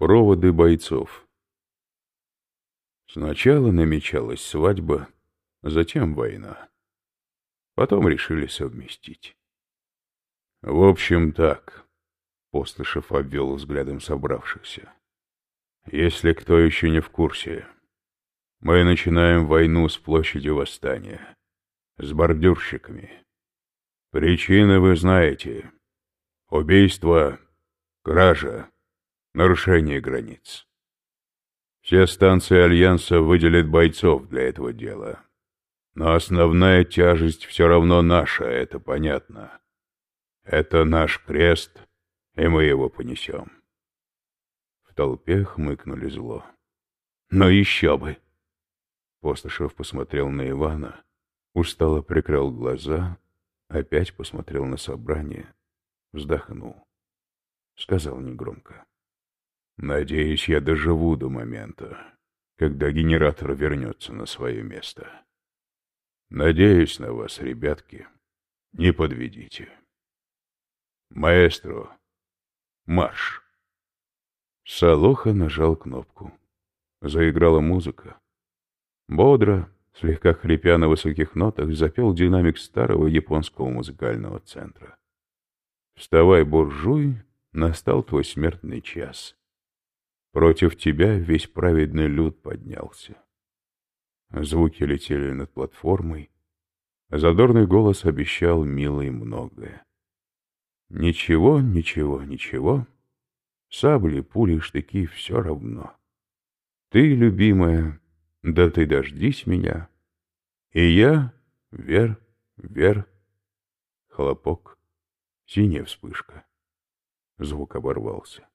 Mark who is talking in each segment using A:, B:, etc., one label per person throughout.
A: Проводы бойцов. Сначала намечалась свадьба, затем война. Потом решили совместить. В общем, так. Постышев обвел взглядом собравшихся. Если кто еще не в курсе, мы начинаем войну с площади Восстания, с бордюрщиками. Причины вы знаете. Убийство, кража, нарушение границ. Все станции Альянса выделят бойцов для этого дела. Но основная тяжесть все равно наша, это понятно. Это наш крест, и мы его понесем. В толпе хмыкнули зло. Но еще бы! Постышев посмотрел на Ивана, устало прикрыл глаза, опять посмотрел на собрание, вздохнул. Сказал негромко. Надеюсь, я доживу до момента, когда генератор вернется на свое место. Надеюсь на вас, ребятки. Не подведите. Маэстро, марш. Салоха нажал кнопку. Заиграла музыка. Бодро, слегка хрипя на высоких нотах, запел динамик старого японского музыкального центра. «Вставай, буржуй, настал твой смертный час». Против тебя весь праведный люд поднялся. Звуки летели над платформой. Задорный голос обещал милой многое. Ничего, ничего, ничего. Сабли, пули, штыки — все равно. Ты, любимая, да ты дождись меня. И я, вер, вер. Хлопок, синяя вспышка. Звук оборвался.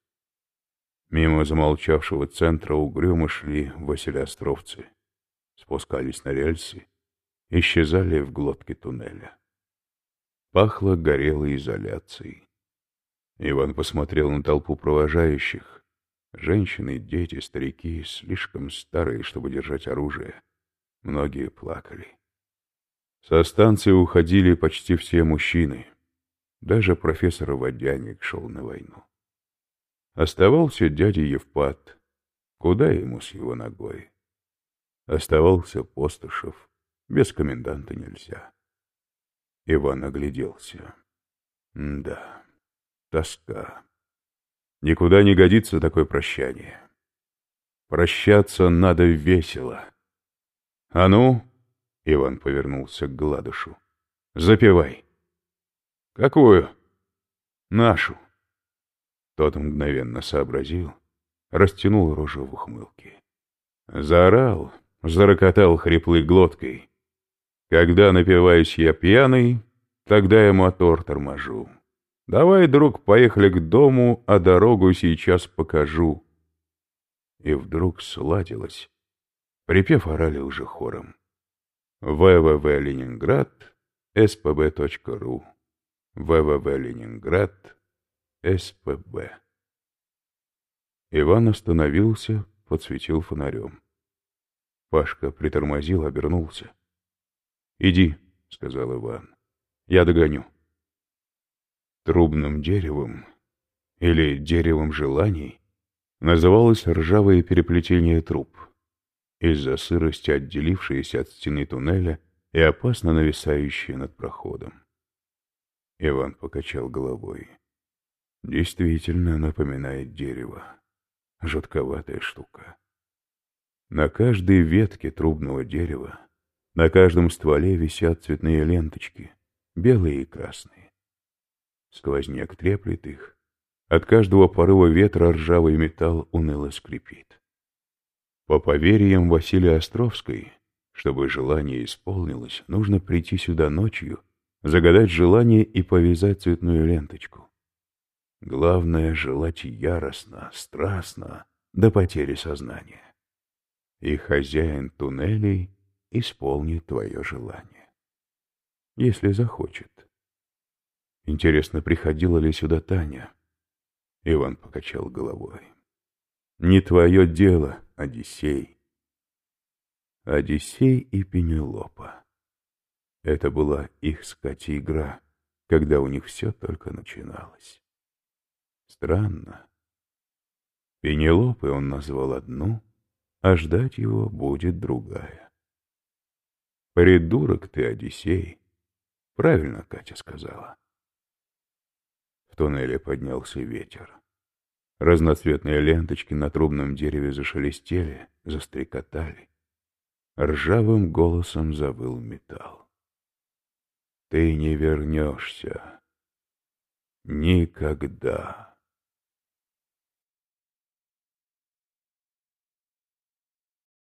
A: Мимо замолчавшего центра угрюмо шли василиостровцы. Спускались на рельсы, исчезали в глотке туннеля. Пахло горелой изоляцией. Иван посмотрел на толпу провожающих. Женщины, дети, старики, слишком старые, чтобы держать оружие. Многие плакали. Со станции уходили почти все мужчины. Даже профессор Водяник шел на войну. Оставался дядя Евпат. Куда ему с его ногой? Оставался Постышев. Без коменданта нельзя. Иван огляделся. да, тоска. Никуда не годится такое прощание. Прощаться надо весело. А ну, Иван повернулся к Гладышу. Запевай. Какую? Нашу. Тот мгновенно сообразил, растянул рожу в ухмылке. Заорал, зарокотал хриплой глоткой. Когда напиваюсь я пьяный, тогда я мотор торможу. Давай, друг, поехали к дому, а дорогу сейчас покажу. И вдруг сладилось. Припев орали уже хором. www Ленинград, spb.ru www Ленинград, СПБ. Иван остановился, подсветил фонарем. Пашка притормозил, обернулся. «Иди», — сказал Иван, — «я догоню». Трубным деревом или деревом желаний называлось ржавое переплетение труб, из-за сырости отделившееся от стены туннеля и опасно нависающее над проходом. Иван покачал головой. Действительно напоминает дерево. Жутковатая штука. На каждой ветке трубного дерева, на каждом стволе висят цветные ленточки, белые и красные. Сквозняк треплет их. От каждого порыва ветра ржавый металл уныло скрипит. По поверьям Василия Островской, чтобы желание исполнилось, нужно прийти сюда ночью, загадать желание и повязать цветную ленточку. Главное — желать яростно, страстно, до потери сознания. И хозяин туннелей исполнит твое желание. Если захочет. Интересно, приходила ли сюда Таня? Иван покачал головой. Не твое дело, Одиссей. Одиссей и Пенелопа. Это была их скати игра, когда у них все только начиналось. Странно. Пенелопы он назвал одну, а ждать его будет другая. «Придурок ты, Одиссей!» Правильно Катя сказала. В туннеле поднялся ветер. Разноцветные ленточки на трубном дереве зашелестели, застрекотали. Ржавым голосом завыл металл. Ты не вернешься. Никогда.